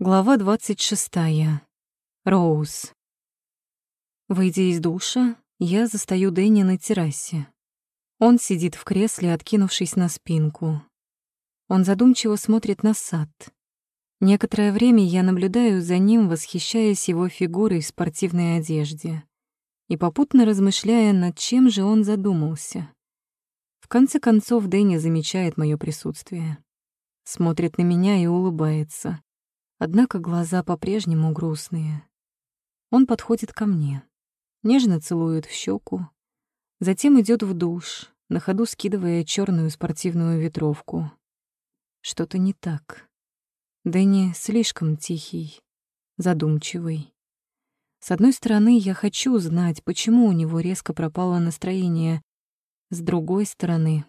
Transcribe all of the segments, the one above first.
Глава 26. Роуз. Выйдя из душа, я застаю Дэнни на террасе. Он сидит в кресле, откинувшись на спинку. Он задумчиво смотрит на сад. Некоторое время я наблюдаю за ним, восхищаясь его фигурой в спортивной одежде и попутно размышляя, над чем же он задумался. В конце концов Дэнни замечает мое присутствие. Смотрит на меня и улыбается. Однако глаза по-прежнему грустные. Он подходит ко мне, нежно целует в щеку, затем идет в душ, на ходу скидывая черную спортивную ветровку. Что-то не так. Дэнни слишком тихий, задумчивый. С одной стороны, я хочу знать, почему у него резко пропало настроение. С другой стороны,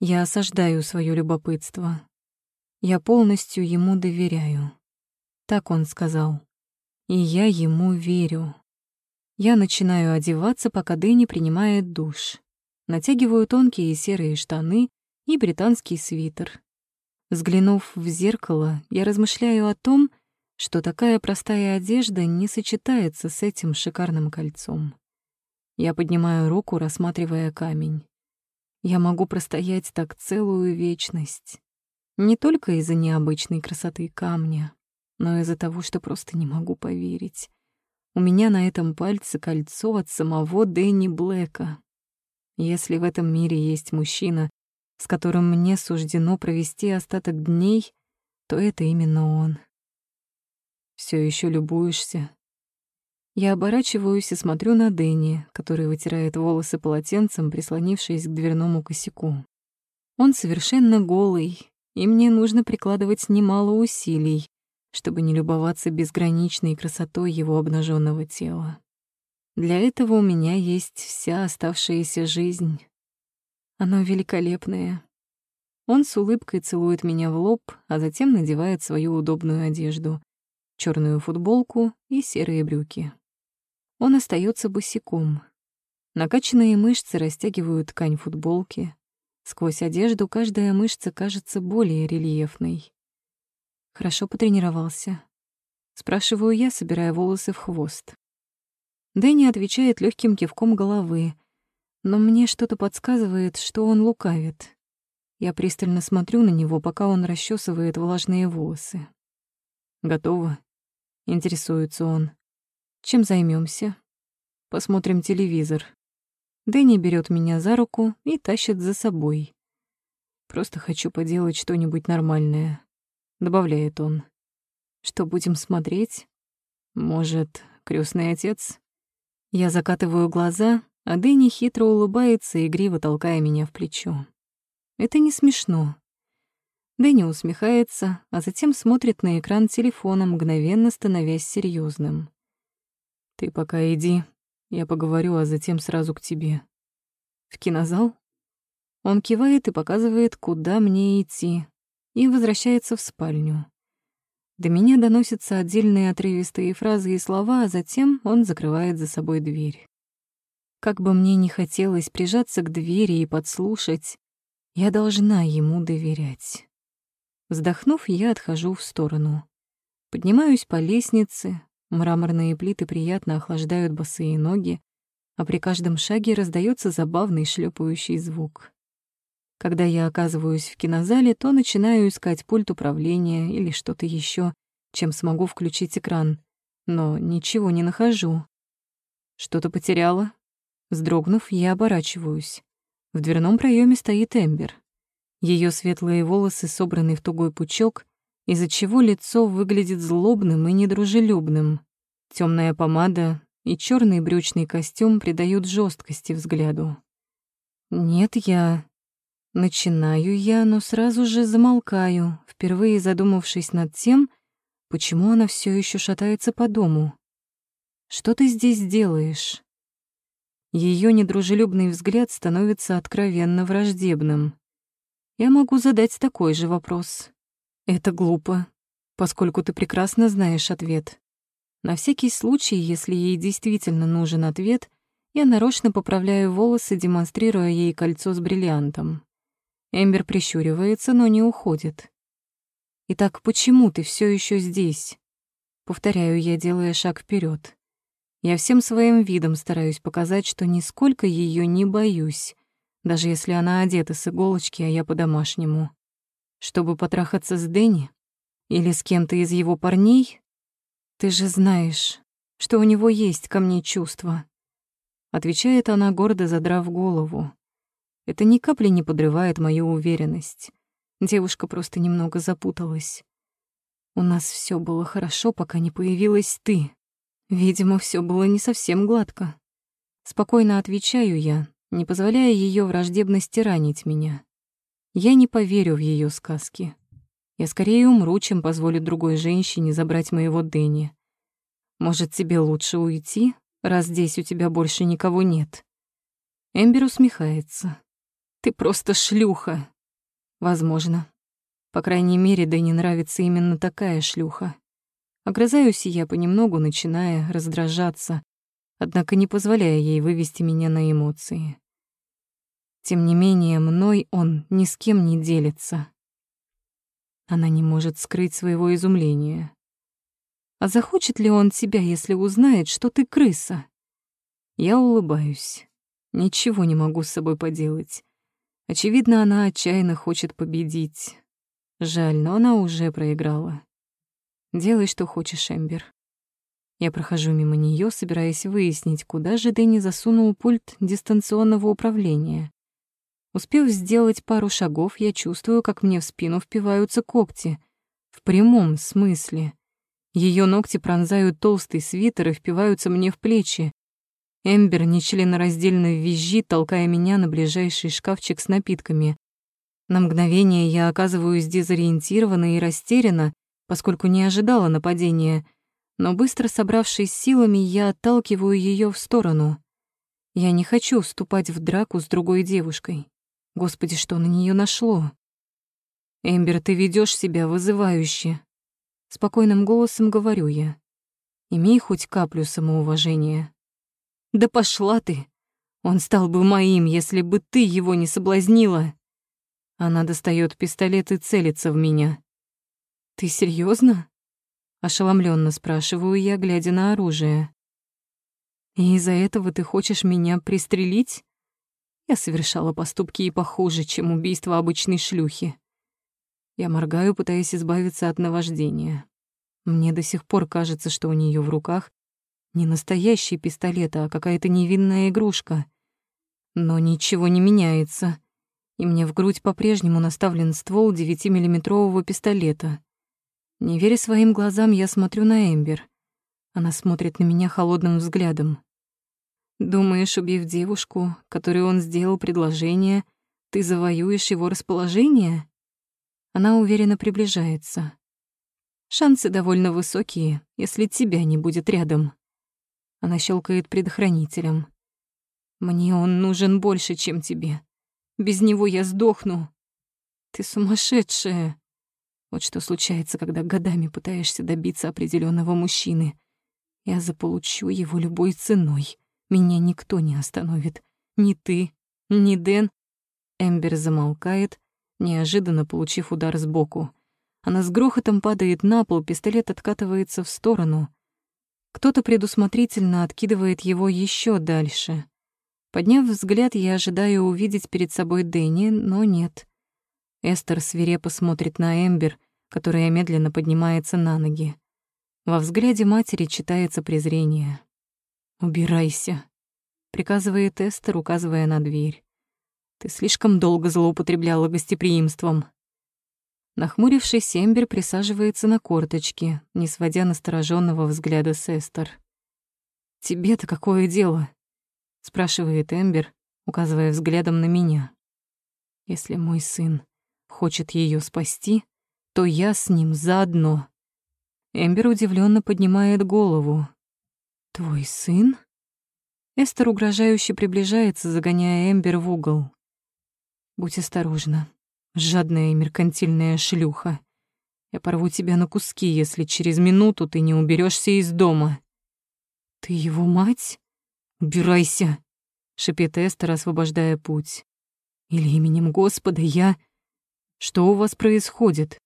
я осаждаю свое любопытство. Я полностью ему доверяю. Так он сказал. И я ему верю. Я начинаю одеваться, пока Дэнни принимает душ. Натягиваю тонкие серые штаны и британский свитер. Взглянув в зеркало, я размышляю о том, что такая простая одежда не сочетается с этим шикарным кольцом. Я поднимаю руку, рассматривая камень. Я могу простоять так целую вечность. Не только из-за необычной красоты камня, но из-за того, что просто не могу поверить. У меня на этом пальце кольцо от самого Дэнни Блэка. Если в этом мире есть мужчина, с которым мне суждено провести остаток дней, то это именно он. Все еще любуешься. Я оборачиваюсь и смотрю на Дэнни, который вытирает волосы полотенцем, прислонившись к дверному косяку. Он совершенно голый, и мне нужно прикладывать немало усилий, чтобы не любоваться безграничной красотой его обнаженного тела. Для этого у меня есть вся оставшаяся жизнь. Оно великолепное. Он с улыбкой целует меня в лоб, а затем надевает свою удобную одежду — черную футболку и серые брюки. Он остается босиком. Накачанные мышцы растягивают ткань футболки. Сквозь одежду каждая мышца кажется более рельефной. Хорошо потренировался. Спрашиваю я, собирая волосы в хвост. Дэнни отвечает легким кивком головы, но мне что-то подсказывает, что он лукавит. Я пристально смотрю на него, пока он расчесывает влажные волосы. «Готово?» — интересуется он. «Чем займемся? «Посмотрим телевизор». Дэнни берет меня за руку и тащит за собой. Просто хочу поделать что-нибудь нормальное добавляет он. Что будем смотреть? Может, крестный отец? Я закатываю глаза, а Дэнни хитро улыбается, игриво толкая меня в плечо. Это не смешно. Дэнни усмехается, а затем смотрит на экран телефона, мгновенно становясь серьезным. «Ты пока иди, я поговорю, а затем сразу к тебе». «В кинозал?» Он кивает и показывает, куда мне идти, и возвращается в спальню. До меня доносятся отдельные отрывистые фразы и слова, а затем он закрывает за собой дверь. Как бы мне ни хотелось прижаться к двери и подслушать, я должна ему доверять. Вздохнув, я отхожу в сторону. Поднимаюсь по лестнице, мраморные плиты приятно охлаждают босые ноги, а при каждом шаге раздается забавный шлепающий звук. Когда я оказываюсь в кинозале, то начинаю искать пульт управления или что-то еще, чем смогу включить экран, но ничего не нахожу. Что-то потеряла? Вздрогнув, я оборачиваюсь. В дверном проеме стоит Эмбер. Ее светлые волосы собраны в тугой пучок, из-за чего лицо выглядит злобным и недружелюбным. Темная помада и черный брючный костюм придают жесткости взгляду. Нет, я Начинаю я, но сразу же замолкаю, впервые задумавшись над тем, почему она все еще шатается по дому. «Что ты здесь делаешь?» Ее недружелюбный взгляд становится откровенно враждебным. Я могу задать такой же вопрос. Это глупо, поскольку ты прекрасно знаешь ответ. На всякий случай, если ей действительно нужен ответ, я нарочно поправляю волосы, демонстрируя ей кольцо с бриллиантом. Эмбер прищуривается, но не уходит. Итак, почему ты все еще здесь? Повторяю я, делая шаг вперед. Я всем своим видом стараюсь показать, что нисколько ее не боюсь, даже если она одета с иголочки, а я по-домашнему. Чтобы потрахаться с Дэнни или с кем-то из его парней? Ты же знаешь, что у него есть ко мне чувства. Отвечает она, гордо задрав голову. Это ни капли не подрывает мою уверенность. Девушка просто немного запуталась. У нас все было хорошо, пока не появилась ты. Видимо, все было не совсем гладко. Спокойно отвечаю я, не позволяя ее враждебности ранить меня. Я не поверю в ее сказки. Я скорее умру, чем позволю другой женщине забрать моего Дэнни. Может, тебе лучше уйти, раз здесь у тебя больше никого нет? Эмбер усмехается. Ты просто шлюха. Возможно. По крайней мере, Дэнни нравится именно такая шлюха. Огрызаюсь я понемногу, начиная раздражаться, однако не позволяя ей вывести меня на эмоции. Тем не менее, мной он ни с кем не делится. Она не может скрыть своего изумления. А захочет ли он тебя, если узнает, что ты крыса? Я улыбаюсь. Ничего не могу с собой поделать. Очевидно, она отчаянно хочет победить. Жаль, но она уже проиграла. Делай, что хочешь, Эмбер. Я прохожу мимо нее, собираясь выяснить, куда же Дэнни засунул пульт дистанционного управления. Успев сделать пару шагов, я чувствую, как мне в спину впиваются когти. В прямом смысле. Ее ногти пронзают толстый свитер и впиваются мне в плечи. Эмбер нечленораздельно визжит, толкая меня на ближайший шкафчик с напитками. На мгновение я оказываюсь дезориентирована и растеряна, поскольку не ожидала нападения, но быстро собравшись силами, я отталкиваю ее в сторону. Я не хочу вступать в драку с другой девушкой. Господи, что на нее нашло? Эмбер, ты ведешь себя вызывающе. Спокойным голосом говорю я. Имей хоть каплю самоуважения. Да пошла ты! Он стал бы моим, если бы ты его не соблазнила. Она достает пистолет и целится в меня. «Ты серьезно? Ошеломленно спрашиваю я, глядя на оружие. «И из-за этого ты хочешь меня пристрелить?» Я совершала поступки и похуже, чем убийство обычной шлюхи. Я моргаю, пытаясь избавиться от наваждения. Мне до сих пор кажется, что у нее в руках не настоящий пистолет, а какая-то невинная игрушка. Но ничего не меняется, и мне в грудь по-прежнему наставлен ствол 9-миллиметрового пистолета. Не веря своим глазам, я смотрю на Эмбер. Она смотрит на меня холодным взглядом. «Думаешь, убив девушку, которой он сделал предложение, ты завоюешь его расположение?» Она уверенно приближается. «Шансы довольно высокие, если тебя не будет рядом». Она щелкает предохранителем. «Мне он нужен больше, чем тебе. Без него я сдохну». «Ты сумасшедшая!» Вот что случается, когда годами пытаешься добиться определенного мужчины. Я заполучу его любой ценой. Меня никто не остановит. Ни ты, ни Дэн. Эмбер замолкает, неожиданно получив удар сбоку. Она с грохотом падает на пол, пистолет откатывается в сторону. Кто-то предусмотрительно откидывает его еще дальше. Подняв взгляд, я ожидаю увидеть перед собой Дэнни, но нет. Эстер свирепо смотрит на Эмбер, которая медленно поднимается на ноги. Во взгляде матери читается презрение. «Убирайся», — приказывает Эстер, указывая на дверь. «Ты слишком долго злоупотребляла гостеприимством». Нахмурившись, Эмбер присаживается на корточки, не сводя настороженного взгляда с Эстер. «Тебе-то какое дело?» — спрашивает Эмбер, указывая взглядом на меня. «Если мой сын хочет ее спасти, то я с ним заодно. Эмбер удивленно поднимает голову. «Твой сын?» Эстер угрожающе приближается, загоняя Эмбер в угол. «Будь осторожна, жадная и меркантильная шлюха. Я порву тебя на куски, если через минуту ты не уберешься из дома». «Ты его мать? Убирайся!» — шипит Эстер, освобождая путь. «Или именем Господа я...» Что у вас происходит?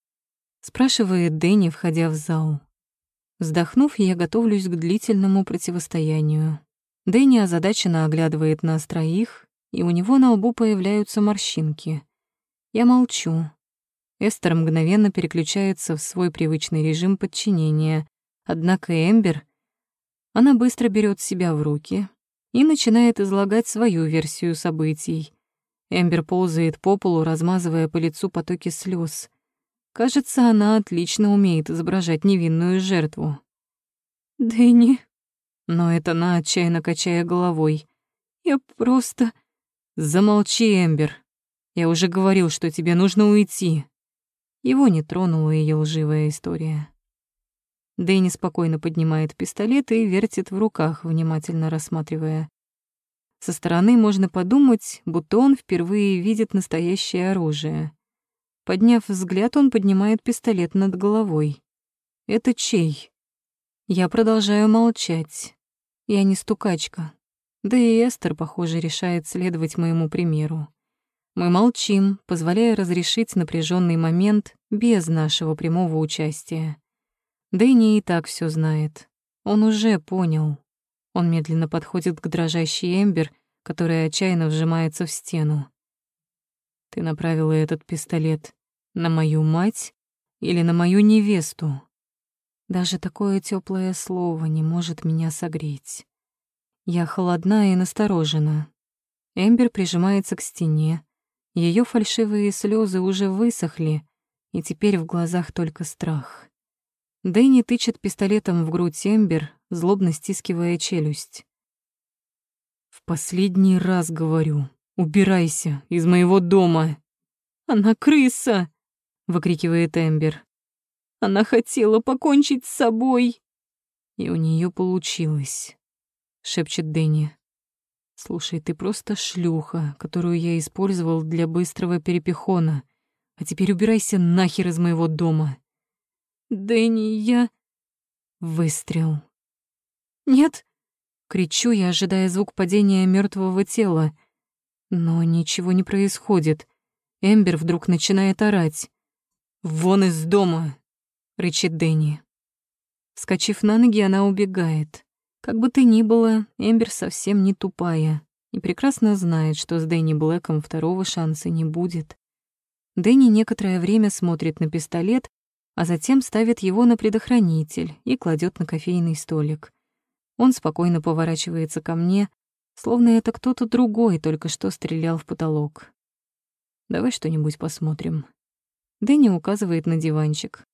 спрашивает Дэнни, входя в зал. Вздохнув, я готовлюсь к длительному противостоянию. Дэнни озадаченно оглядывает нас троих, и у него на лбу появляются морщинки. Я молчу. Эстер мгновенно переключается в свой привычный режим подчинения, однако Эмбер... Она быстро берет себя в руки и начинает излагать свою версию событий. Эмбер ползает по полу, размазывая по лицу потоки слез. Кажется, она отлично умеет изображать невинную жертву. «Дэнни...» Но это она, отчаянно качая головой. «Я просто...» «Замолчи, Эмбер. Я уже говорил, что тебе нужно уйти». Его не тронула ее лживая история. Дэнни спокойно поднимает пистолет и вертит в руках, внимательно рассматривая. Со стороны можно подумать, будто он впервые видит настоящее оружие. Подняв взгляд, он поднимает пистолет над головой. «Это чей?» Я продолжаю молчать. Я не стукачка. Да и Эстер, похоже, решает следовать моему примеру. Мы молчим, позволяя разрешить напряженный момент без нашего прямого участия. Дэнни и так все знает. Он уже понял. Он медленно подходит к дрожащей Эмбер, которая отчаянно вжимается в стену. Ты направила этот пистолет на мою мать или на мою невесту? Даже такое теплое слово не может меня согреть. Я холодна и насторожена. Эмбер прижимается к стене. Ее фальшивые слезы уже высохли, и теперь в глазах только страх. Дэнни тычет пистолетом в грудь Эмбер, злобно стискивая челюсть. «В последний раз говорю, убирайся из моего дома!» «Она крыса!» — выкрикивает Эмбер. «Она хотела покончить с собой!» «И у нее получилось», — шепчет Дэнни. «Слушай, ты просто шлюха, которую я использовал для быстрого перепихона. А теперь убирайся нахер из моего дома». «Дэнни, я...» Выстрел. «Нет!» Кричу я, ожидая звук падения мертвого тела. Но ничего не происходит. Эмбер вдруг начинает орать. «Вон из дома!» — рычит Дэнни. Вскочив на ноги, она убегает. Как бы то ни было, Эмбер совсем не тупая и прекрасно знает, что с Дэнни Блэком второго шанса не будет. Дэнни некоторое время смотрит на пистолет, а затем ставит его на предохранитель и кладет на кофейный столик. Он спокойно поворачивается ко мне, словно это кто-то другой только что стрелял в потолок. «Давай что-нибудь посмотрим». Дэнни указывает на диванчик.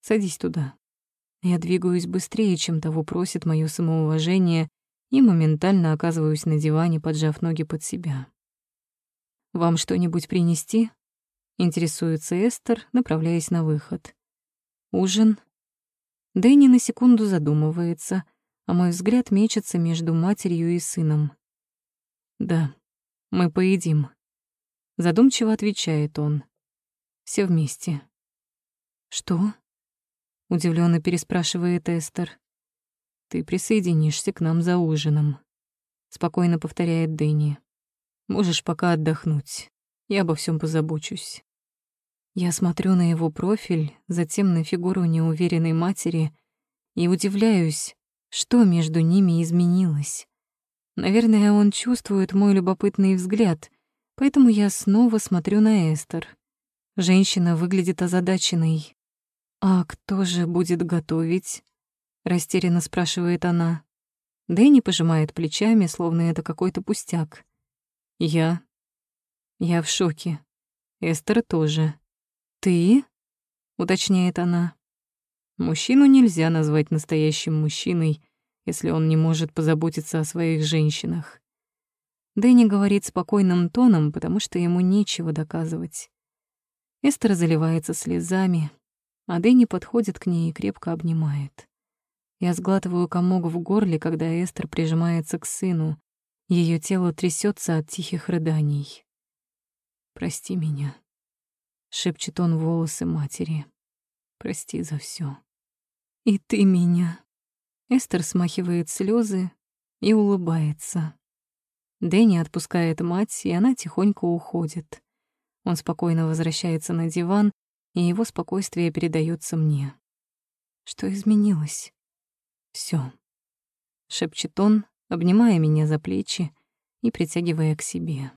«Садись туда». Я двигаюсь быстрее, чем того просит моё самоуважение, и моментально оказываюсь на диване, поджав ноги под себя. «Вам что-нибудь принести?» — интересуется Эстер, направляясь на выход. «Ужин?» Дэнни на секунду задумывается — а мой взгляд мечется между матерью и сыном. «Да, мы поедим», — задумчиво отвечает он. Все вместе». «Что?» — удивленно переспрашивает Эстер. «Ты присоединишься к нам за ужином», — спокойно повторяет Дэнни. «Можешь пока отдохнуть. Я обо всем позабочусь». Я смотрю на его профиль, затем на фигуру неуверенной матери и удивляюсь, что между ними изменилось? Наверное, он чувствует мой любопытный взгляд, поэтому я снова смотрю на Эстер. Женщина выглядит озадаченной. «А кто же будет готовить?» — растерянно спрашивает она. Дэнни пожимает плечами, словно это какой-то пустяк. «Я?» «Я в шоке. Эстер тоже». «Ты?» — уточняет она. Мужчину нельзя назвать настоящим мужчиной, если он не может позаботиться о своих женщинах. Дэнни говорит спокойным тоном, потому что ему нечего доказывать. Эстер заливается слезами, а Дэнни подходит к ней и крепко обнимает. Я сглатываю комок в горле, когда Эстер прижимается к сыну. Ее тело трясется от тихих рыданий. «Прости меня», — шепчет он волосы матери. «Прости за все. «И ты меня». Эстер смахивает слезы и улыбается. Дэнни отпускает мать, и она тихонько уходит. Он спокойно возвращается на диван, и его спокойствие передается мне. Что изменилось? Все, шепчет он, обнимая меня за плечи и притягивая к себе.